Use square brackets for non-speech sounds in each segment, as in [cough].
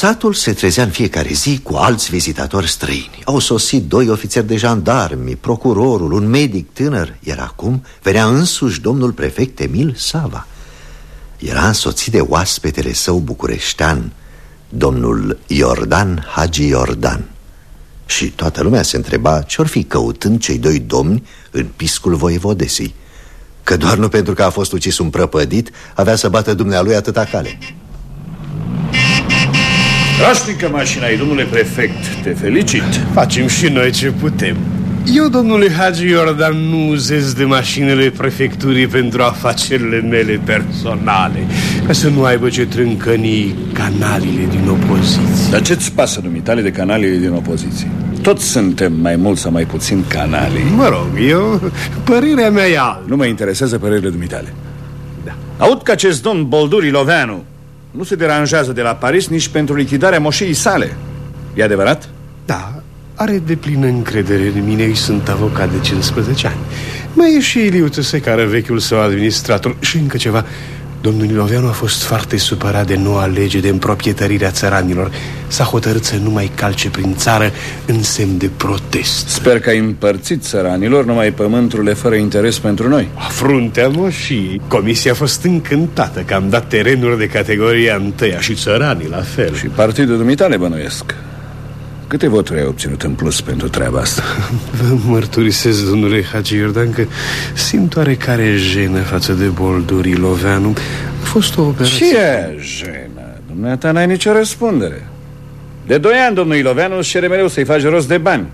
Satul se trezea în fiecare zi cu alți vizitatori străini. Au sosit doi ofițeri de jandarmi, procurorul, un medic tânăr. Iar acum venea însuși domnul prefect Emil Sava. Era însoțit de oaspetele său bucureștean Domnul Iordan Hagi Iordan. Și toată lumea se întreba ce-or fi căutând cei doi domni în piscul voievodesei. Că doar nu pentru că a fost ucis un prăpădit Avea să bată dumnealui atâta cale Strașnică mașina ei, domnule prefect, te felicit. Facem și noi ce putem. Eu, domnule Hagi Iordan, nu uzez de mașinile prefecturii pentru afacerile mele personale Ca să nu aibă ce trâncăni canalile din opoziție. Dar ce-ți pasă, dumitale, de canalile din opoziție? Toți suntem mai mult sau mai puțin canali Mă rog, eu, părerea mea e altă Nu mă interesează părerile dumitale. Da. Aud că acest domn Bolduri Loveanu nu se deranjează de la Paris nici pentru lichidarea moșiei sale. E adevărat? Da, are de plină încredere în mine și sunt avocat de 15 ani. Mai e și Iliu Tăsecară, vechiul său administrator. Și încă ceva Domnul Niloveanu a fost foarte supărat de noua lege de împroprietărire a țăranilor. S-a hotărât să nu mai calce prin țară în semn de protest. Sper că ai împărțit țăranilor numai pământurile fără interes pentru noi. Fruntea moșii Comisia a fost încântată că am dat terenuri de categoria întâia și țăranii la fel. Și partidul dumitale bănuiesc Câte voturi ai obținut în plus pentru treaba asta? Vă mărturisesc, domnule Hagi Iordan, că simt oarecare jenă față de Bolduri Loveanu. A fost o operație... Ce jenă? Dumneata n-ai nicio răspundere. De doi ani, domnul Iloveanu, își cere mereu să-i faci rost de bani.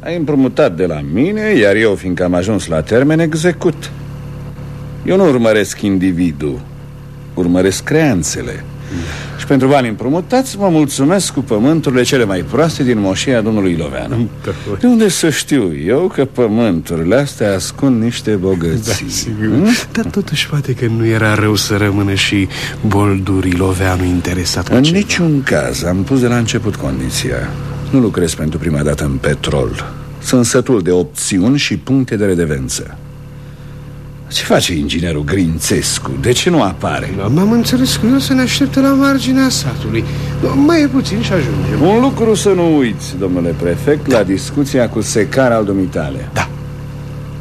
Ai împrumutat de la mine, iar eu, fiindcă am ajuns la termen, execut. Eu nu urmăresc individul, urmăresc creanțele. Și pentru bani împrumutați mă mulțumesc cu pământurile cele mai proaste din moșia domnului Loveanu De unde să știu eu că pământurile astea ascund niște bogății da, sigur. Hmm? Dar totuși poate că nu era rău să rămână și Bolduri Loveanu interesat În ceva. niciun caz am pus de la început condiția Nu lucrez pentru prima dată în petrol Sunt sătul de opțiuni și puncte de redevență ce face inginerul Grințescu? De ce nu apare? M-am înțeles că el să ne aștepte la marginea satului. Mai e puțin și ajungem. Un lucru să nu uiți, domnule prefect La discuția cu secar al dumitale. Da.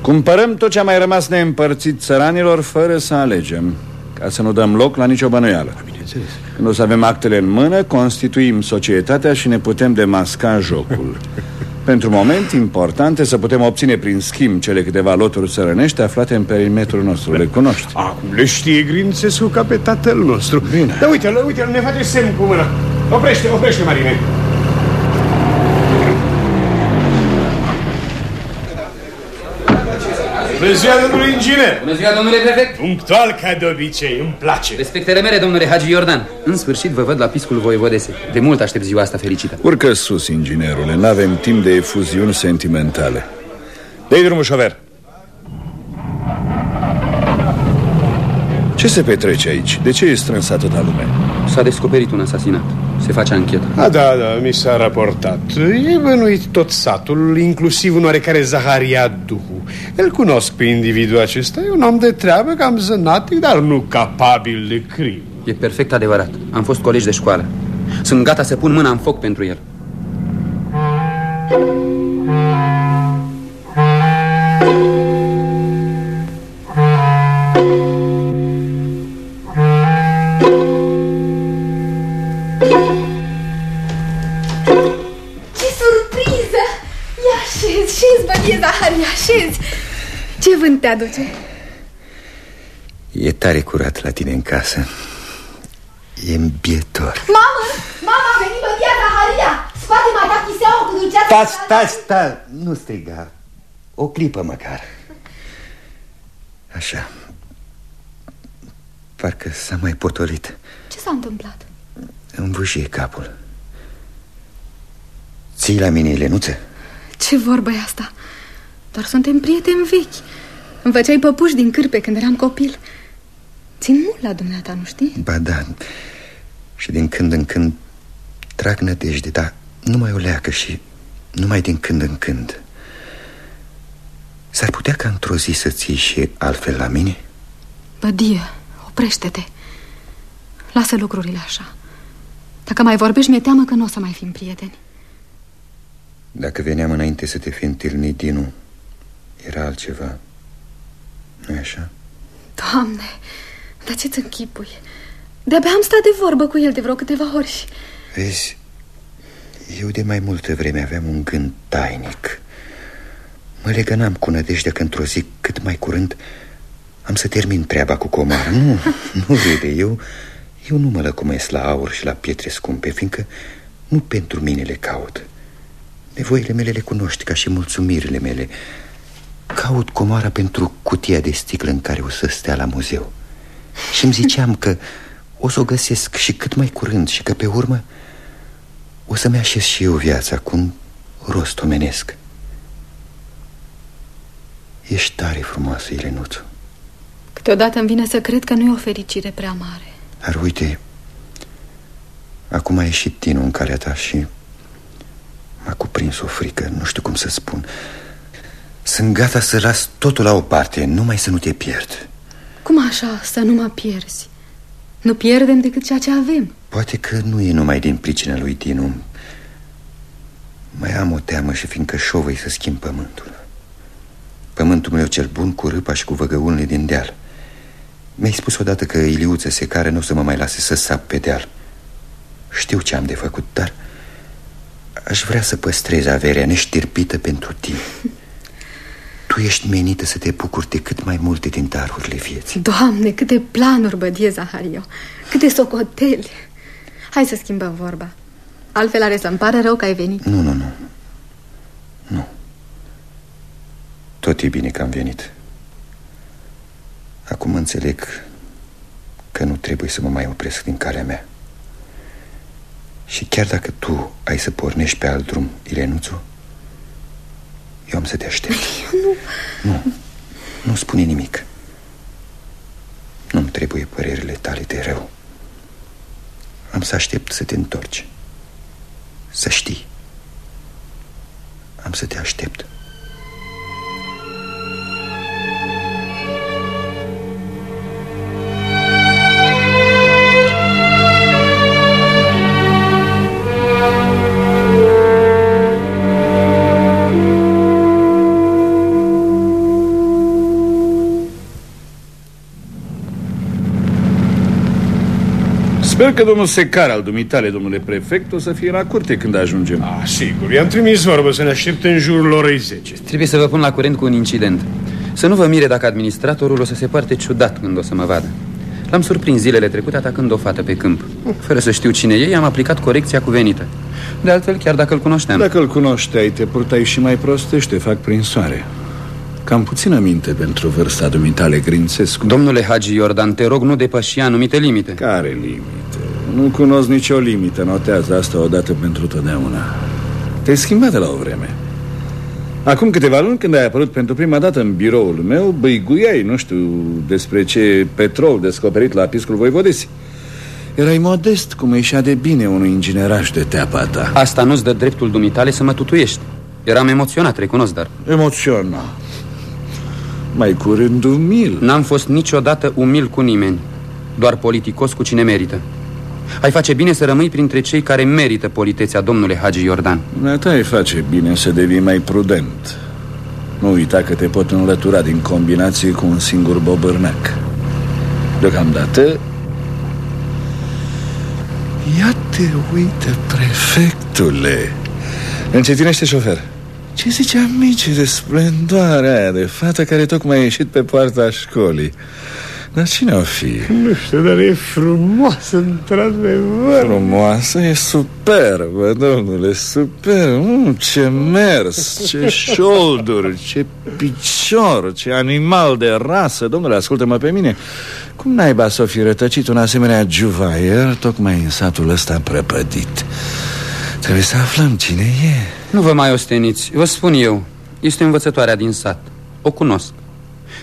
Cumpărăm tot ce a mai rămas neîmpărțit țăranilor Fără să alegem Ca să nu dăm loc la nicio bănuială. Bineînțeles. Când o să avem actele în mână Constituim societatea și ne putem demasca jocul [laughs] Pentru moment, important e să putem obține prin schimb cele câteva loturi sărănești aflate în perimetrul nostru. Le cunoști? Acum le știe Grințescu ca pe tatăl nostru. Bine. Da, uite-l, uite-l, ne face semn cu mâna. Oprește, oprește, Marine. Bună ziua, domnule inginer! Bună ziua, domnule prefect! Punctual ca de obicei, îmi place. Respectele mele, domnule Hagi Iordan. În sfârșit vă văd la piscul voievodese. De mult aștept ziua asta fericită. Urcă sus, inginerule, n-avem timp de efuziuni sentimentale. Dă-i drumul, șofer. Ce se petrece aici? De ce e strâns atâta lume? S-a descoperit un asasinat. Se face anchetă. A, da, da, mi s-a raportat. E bănuit tot satul, inclusiv un oarecare Zaharia Duhu. Îl cunosc pe individul acesta. E un om de treabă cam zănatic, dar nu capabil de crim. E perfect adevărat. Am fost colegi de școală. Sunt gata să pun mâna în foc pentru el. așezi. Ce vânt te aduce? E tare curat la tine în casă. E îmbietor. Mamă! Mama, a venit bătia Zaharia! Spate m-a dat chiseaua cu dulceața... Taci, taci, taci! Nu striga. O clipă măcar. Așa. Parcă s-a mai potolit. Ce s-a întâmplat? Îmi vâșie capul. Ții la mine, Lenuță? Ce vorbă e asta? Doar suntem prieteni vechi Îmi făceai păpuși din cârpe când eram copil Țin mult la dumneata, nu știi? Ba da Și din când în când Trag nădejde, dar numai o leacă și numai din când în când S-ar putea ca într-o zi să ții și altfel la mine? Bădie, oprește-te Lasă lucrurile așa Dacă mai vorbești, mi-e teamă că nu o să mai fim prieteni Dacă veneam înainte să te fi întâlnit, Dinu Era altceva nu așa? Doamne, dar ce-ți închipui? De-abia am stat de vorbă cu el de vreo câteva ori și... Vezi, eu de mai multă vreme aveam un gând tainic Mă legănam cu nădejdea că într-o zi, cât mai curând, am să termin treaba cu comara Nu, [laughs] nu vede, eu, eu nu mă lăcumesc la aur și la pietre scumpe Fiindcă nu pentru mine le caut. Nevoile mele le cunoști ca și mulțumirile mele. Caut comara pentru cutia de sticlă în care o să stea la muzeu. Și îmi ziceam că o să o găsesc și cât mai curând Și că pe urmă o să-mi așez și eu viața cu un rost omenesc. Ești tare frumoasă, Ilenuțu. Câteodată îmi vine să cred că nu e o fericire prea mare Dar uite, acum a ieșit tinul în calea ta și m-a cuprins o frică, nu știu cum să spun. Sunt gata să las totul la o parte, numai să nu te pierd. Cum așa, să nu mă pierzi? Nu pierdem decât ceea ce avem. Poate că nu e numai din pricina lui Tinu Mai am o teamă și fiindcă șovăi să schimb pământul. Pământul meu cel bun cu râpa și cu văgăunile din deal Mi-ai spus odată că Iliuță se care nu o să mă mai lase să sap pe deal. Știu ce am de făcut, dar Aș vrea să păstrez averea neștirpită pentru tine. Tu ești menită să te bucuri de cât mai multe din darurile vieții. Doamne, câte planuri bădie, Zahario. Câte socoteli. Hai să schimbăm vorba. Altfel are să-mi pară rău că ai venit. Nu, nu, nu. Nu. Tot e bine că am venit Acum înțeleg că nu trebuie să mă mai opresc din calea mea. Și chiar dacă tu ai să pornești pe alt drum, Ilenuțu Eu am să te aștept. [laughs] Nu. Nu, nu spune nimic. Nu-mi trebuie părerile tale de rău. Am să aștept să te întorci. Să știi. Am să te aștept Sper că domnul secar al dumitale, domnule prefect, o să fie la curte când ajungem. Ah, sigur, i-am trimis vorbă să ne aștepte în jurul orei 10 Trebuie să vă pun la curent cu un incident Să nu vă mire dacă administratorul o să se poarte ciudat când o să mă vadă L-am surprins zilele trecute atacând o fată pe câmp Fără să știu cine e, am aplicat corecția cuvenită De altfel, chiar dacă îl cunoșteam Dacă îl cunoșteai, te purtai și mai prostește, fac prin soare. Cam puțină minte pentru vârsta dumitale, Grințescu. Domnule Hagi Iordan, te rog, nu depăși anumite limite Care limite? Nu cunosc nicio limită, notează asta odată pentru totdeauna. Te-ai schimbat de la o vreme. Acum câteva luni, când ai apărut pentru prima dată în biroul meu, băiguiai, nu știu despre ce petrol descoperit la piscul Voivodesi. Erai modest, cum ieșea de bine unui ingineraș de teapa ta. Asta nu-ți dă dreptul dumitale să mă tutuiești Eram emoționat, recunosc, dar Emoționat. Mai curând umil. N-am fost niciodată umil cu nimeni Doar politicos cu cine merită Ai face bine să rămâi printre cei care merită politețea domnule Hagi Iordan Ta îi face bine să devii mai prudent. Nu uita că te pot înlătura din combinație cu un singur bobârnac. Deocamdată... Ia te uite, prefectule. Încetinește șofer. Ce zicea mici de splendoarea aia de fată care tocmai a ieșit pe poarta școlii? Dar cine o fi? Nu știu, dar e frumoasă, într-adevăr. Frumoasă, e superbă, domnule, superb mm, Ce mers, ce șolduri, ce picior, ce animal de rasă. Domnule, ascultă-mă pe mine. Cum naiba să o fi rătăcit un asemenea juvaier Tocmai în satul ăsta prăpădit? Trebuie să aflăm cine e. Nu vă mai osteniți, vă spun eu. Este învățătoarea din sat. O cunosc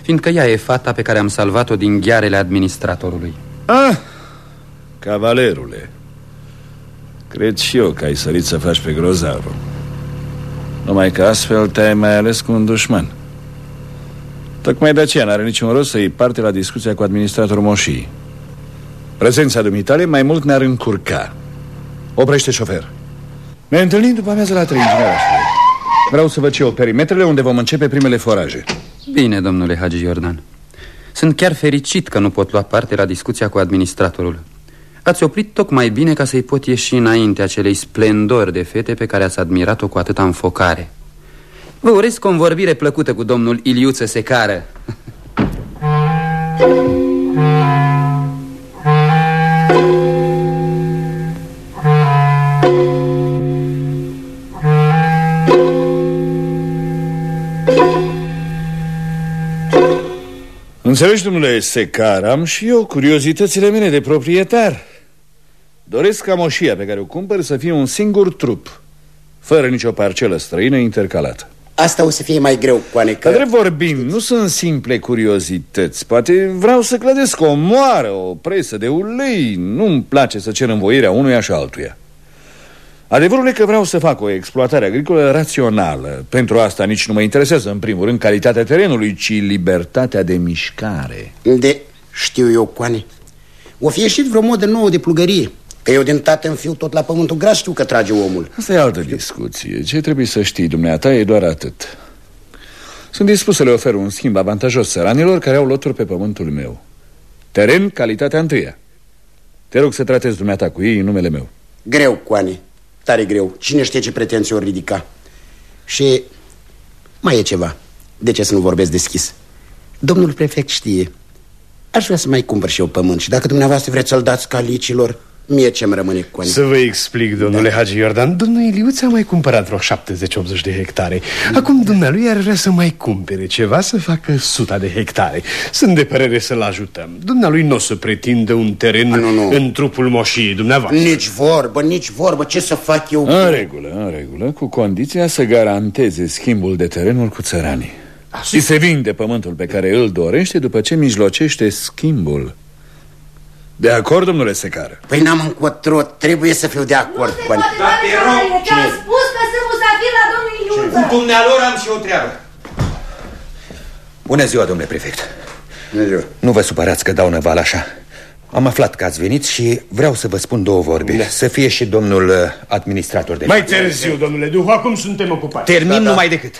Fiindcă ea e fata pe care am salvat-o din ghearele administratorului Ah, cavalerule Cred și eu că ai sărit să faci pe grozavul Numai că astfel te-ai mai ales cu un dușman Tocmai de aceea n-are niciun rost să iei parte la discuția cu administratorul Moșii Prezența dumitale mai mult ne-ar încurca Oprește șofer. Ne întâlnim după amiază la trei inginerașului. Vreau să văd ce eu perimetrele unde vom începe primele foraje. Bine, domnule Hagi Iordan. Sunt chiar fericit că nu pot lua parte la discuția cu administratorul. Ați oprit tocmai bine ca să-i pot ieși înainte acelei splendori de fete pe care ați admirat-o cu atâta înfocare. Vă urez convorbire plăcută cu domnul Iliuță Secară. [laughs] Înțelegi, domnule Secar, am și eu curiozitățile mele de proprietar. Doresc ca moșia pe care o cumpăr să fie un singur trup Fără nicio parcelă străină intercalată. Asta o să fie mai greu, Coane, că... Drept vorbind, nu sunt simple curiozități. Poate vreau să clădesc o moară, o presă de ulei. Nu-mi place să cer învoirea unuia și altuia Adevărul e că vreau să fac o exploatare agricolă rațională. Pentru asta nici nu mă interesează în primul rând calitatea terenului Ci libertatea de mișcare. De, știu eu, Coane. O fi ieșit vreo modă nouă de plugărie Că eu din tată în fiu tot la pământul gras știu că trage omul. Asta e altă discuție. Ce trebuie să știi, dumneata, e doar atât. Sunt dispus să le ofer un schimb avantajos săranilor care au loturi pe pământul meu. Teren, calitatea întâia. Te rog să tratezi dumneata cu ei în numele meu. Greu, Coane Tare greu. Cine știe ce pretenții ori ridica? Și mai e ceva. De ce să nu vorbesc deschis? Domnul prefect știe. Aș vrea să mai cumpăr și eu pământ și dacă dumneavoastră vreți să-l dați calicilor, Mie ce-mi rămâne cu Să vă explic, domnule da. Hagi Iordan. Domnul Iliuț a mai cumpărat vreo 70-80 de hectare. Acum dumnealui ar vrea să mai cumpere ceva Să facă suta de hectare. Sunt de părere să-l ajutăm. Dumnealui nu o să pretindă un teren a, nu, nu. în trupul moșiei dumneavoastră. Nici vorbă, nici vorbă Ce să fac eu? În regulă, în regulă Cu condiția să garanteze schimbul de terenuri cu țăranii. Și se vinde pământul pe care îl dorește După ce mijlocește schimbul de acord, domnule Secară? Păi n-am încotro, trebuie să fiu de acord Nu se poate, Dar te rog, Ți-am spus că sunt musafir la domnul Iliuță Cu dumnealor am și o treabă. Bună ziua, domnule prefect. Bună ziua. Nu vă supărați că dau năval așa. Am aflat că ați venit și vreau să vă spun două vorbe. Da. Să fie și domnul uh, administrator de Mai târziu, domnule Duhu, acum suntem ocupați. Termin da, da. numai decât.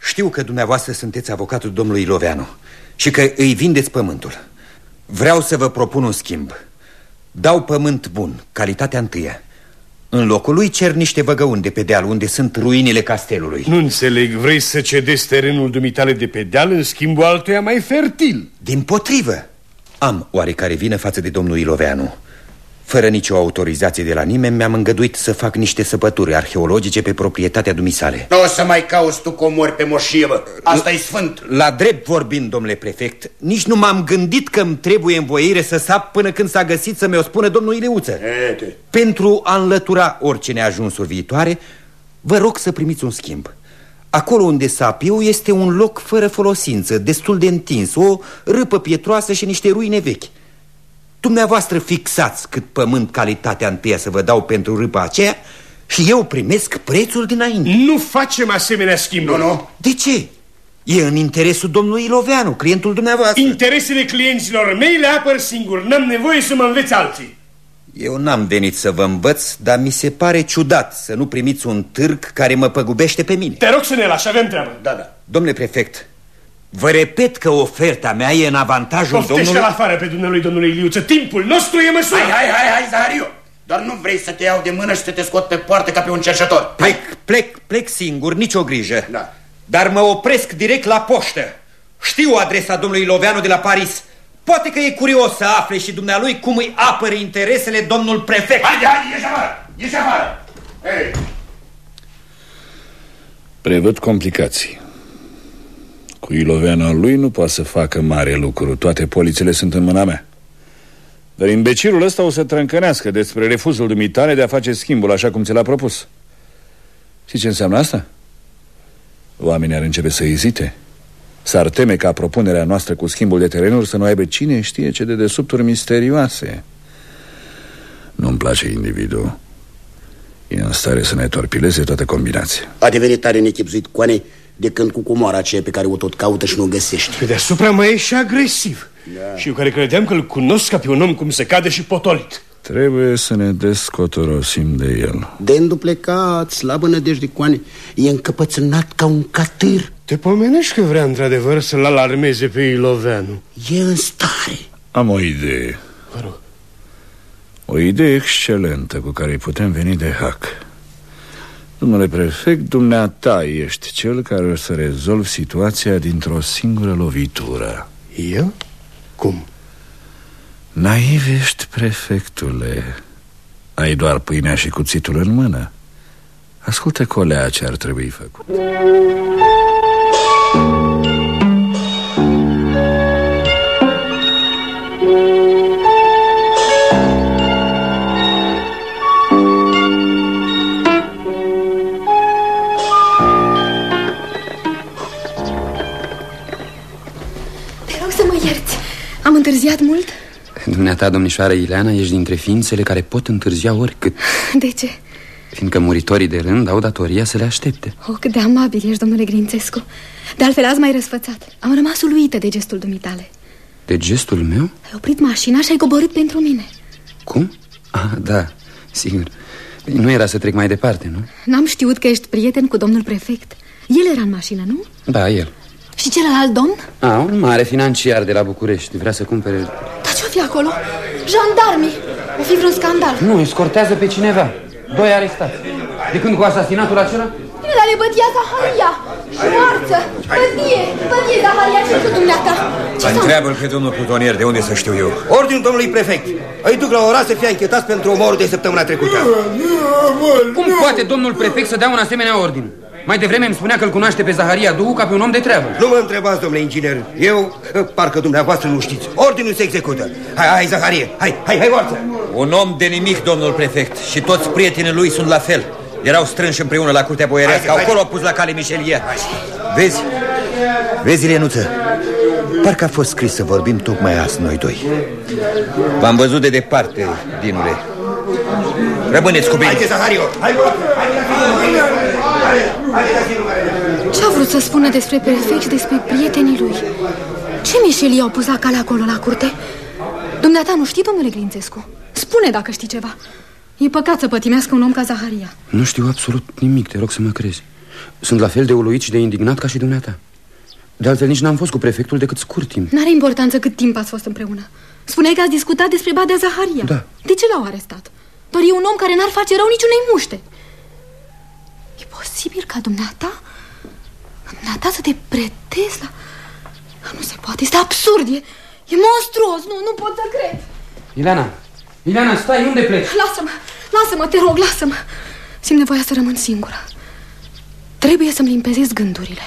Știu că dumneavoastră sunteți avocatul domnului Iloveanu Și că îi vindeți pământul Vreau să vă propun un schimb. Dau pământ bun, calitatea întâia În locul lui cer niște văgăuni de pe deal Unde sunt ruinile castelului. Nu înțeleg, vrei să cedezi terenul dumitale de pe deal În schimbul altuia mai fertil? Din potrivă. Am oarecare vină față de domnul Iloveanu fără nicio autorizație de la nimeni, mi-am îngăduit să fac niște săpături arheologice pe proprietatea dumisale. Nu o să mai cauți tu comori pe moșie, bă. Asta e sfânt. La drept vorbind, domnule prefect, nici nu m-am gândit că îmi trebuie învoire să sap până când s-a găsit să mi-o spună domnul Ileuță. Ete. Pentru a înlătura orice neajunsuri viitoare, vă rog să primiți un schimb. Acolo unde sapiu este un loc fără folosință, destul de întins, o râpă pietroasă și niște ruine vechi. Dumneavoastră fixați cât pământ calitatea întâia să vă dau pentru râpa aceea și eu primesc prețul dinainte. Nu facem asemenea schimburi. Nu, nu. De ce? E în interesul domnului Iloveanu, clientul dumneavoastră. Interesele clienților mei le apăr singur. N-am nevoie să mă înveți alții. Eu n-am venit să vă învăț, dar mi se pare ciudat să nu primiți un târg care mă păgubește pe mine. Te rog să ne lași, avem treabă. Da, da. Domnule prefect, Vă repet că oferta mea e în avantajul Poftește domnului... la afară pe dumnealui domnului Iliuță. Timpul nostru e măsură. Hai, hai, hai, hai, Zahariu. Doar nu vrei să te iau de mână și să te scot pe poartă ca pe un cerșător. Plec, plec, plec singur, nicio grijă. Da. Dar mă opresc direct la poștă. Știu adresa domnului Loveanu de la Paris. Poate că e curios să afle și dumnealui cum îi apără interesele domnul prefect. Haide, haide, ieși afară, ieși afară. Hey. Prevăd complicații. Cu Iloveanu al lui nu poate să facă mare lucru. Toate polițele sunt în mâna mea. Dar imbecilul ăsta o să trâncănească Despre refuzul dumitale de a face schimbul Așa cum ți l-a propus. Și ce înseamnă asta? Oamenii ar începe să ezite. S-ar teme ca propunerea noastră cu schimbul de terenuri Să nu aibă cine știe ce de desubturi misterioase. Nu-mi place individul. E în stare să ne torpileze toată combinația. A devenit tare nechipzuit, Coane de când cu comoara aceea pe care o tot caută și nu o găsește. Pe deasupra mai e și agresiv. Da. Și eu care credeam că îl cunosc ca pe un om cum se cade și potolit. Trebuie să ne descotorosim de el De înduplecat, slabă nădejde coane E încăpățânat ca un catâr Te pomenești că vrea într-adevăr să-l alarmeze pe Iloveanu E în stare Am o idee Vă rog O idee excelentă cu care îi putem veni de hac Domnule prefect, dumneata ești cel care o să rezolvi situația dintr-o singură lovitură Eu? Cum? Naiv ești, prefectule Ai doar pâinea și cuțitul în mână Ascultă colea ce ar trebui făcut Am întârziat mult? Dumneata, domnișoară Ileana, ești dintre ființele care pot întârzia oricât De ce? Fiindcă muritorii de rând au datoria să le aștepte Oh, cât de amabil ești, domnule Grințescu De altfel, azi m-ai răsfățat Am rămas uluită de gestul dumitale De gestul meu? Ai oprit mașina și ai coborât pentru mine Cum? Ah, da, sigur Nu era să trec mai departe, nu? N-am știut că ești prieten cu domnul prefect El era în mașină, nu? Da, el Și celălalt domn? A, un mare financiar de la București Vrea să cumpere... Dar ce-o fi acolo? Jandarmii! O fi vreun scandal. Nu, escortează pe cineva. Doi arestați. De când cu asasinatul acela? Bine, dar e bătia Zaharia. Moarță, bătie, bătie Zaharia Ce cu dumneata? Ce s-a Întreabă-l pe domnul plutonier de unde să știu eu? Ordinul domnului prefect. Îi duc la oraș să fie închetați pentru omorul de săptămâna trecută. Cum poate domnul prefect să dea un asemenea ordin? Mai devreme îmi spunea că îl cunoaște pe Zaharia Duhu ca pe un om de treabă. Nu mă întrebați, domnule inginer. Eu, parcă dumneavoastră nu știți. Ordinul se execută. Hai, hai, Zaharie, hai, hai, hai, forță Un om de nimic, domnul prefect Și toți prietenii lui sunt la fel. Erau strânși împreună la curtea boierească. Hai, hai. Acolo au pus la cale Mișelia Vezi? Vezi, Lenuță? Parcă a fost scris să vorbim tocmai azi noi doi. V-am văzut de departe, Dinule. Rămâneți cu bine. Haide, Zahario, hai, forță Hai, hai, hai, hai, Ce-a vrut să spună despre prefect și despre prietenii lui? Ce mișelii au pus la cale acolo la curte? Dumneata nu știi, domnule Grințescu? Spune dacă știi ceva E păcat să pătimească un om ca Zaharia Nu știu absolut nimic, te rog să mă crezi Sunt la fel de uluit și de indignat ca și dumneata De altfel nici n-am fost cu prefectul decât scurt timp N-are importanță cât timp ați fost împreună Spuneai că ați discutat despre Badea Zaharia Da. De ce l-au arestat? Doar e un om care n-ar face rău niciunei muște E posibil ca dumneata? Dumneata să te pretezi la... Nu se poate, este absurd, e, e monstruos, nu, nu pot să cred. Ileana, Ileana, stai, unde pleci? Lasă-mă, lasă-mă, te rog, lasă-mă. Simt nevoia să rămân singură. Trebuie să-mi limpezesc gândurile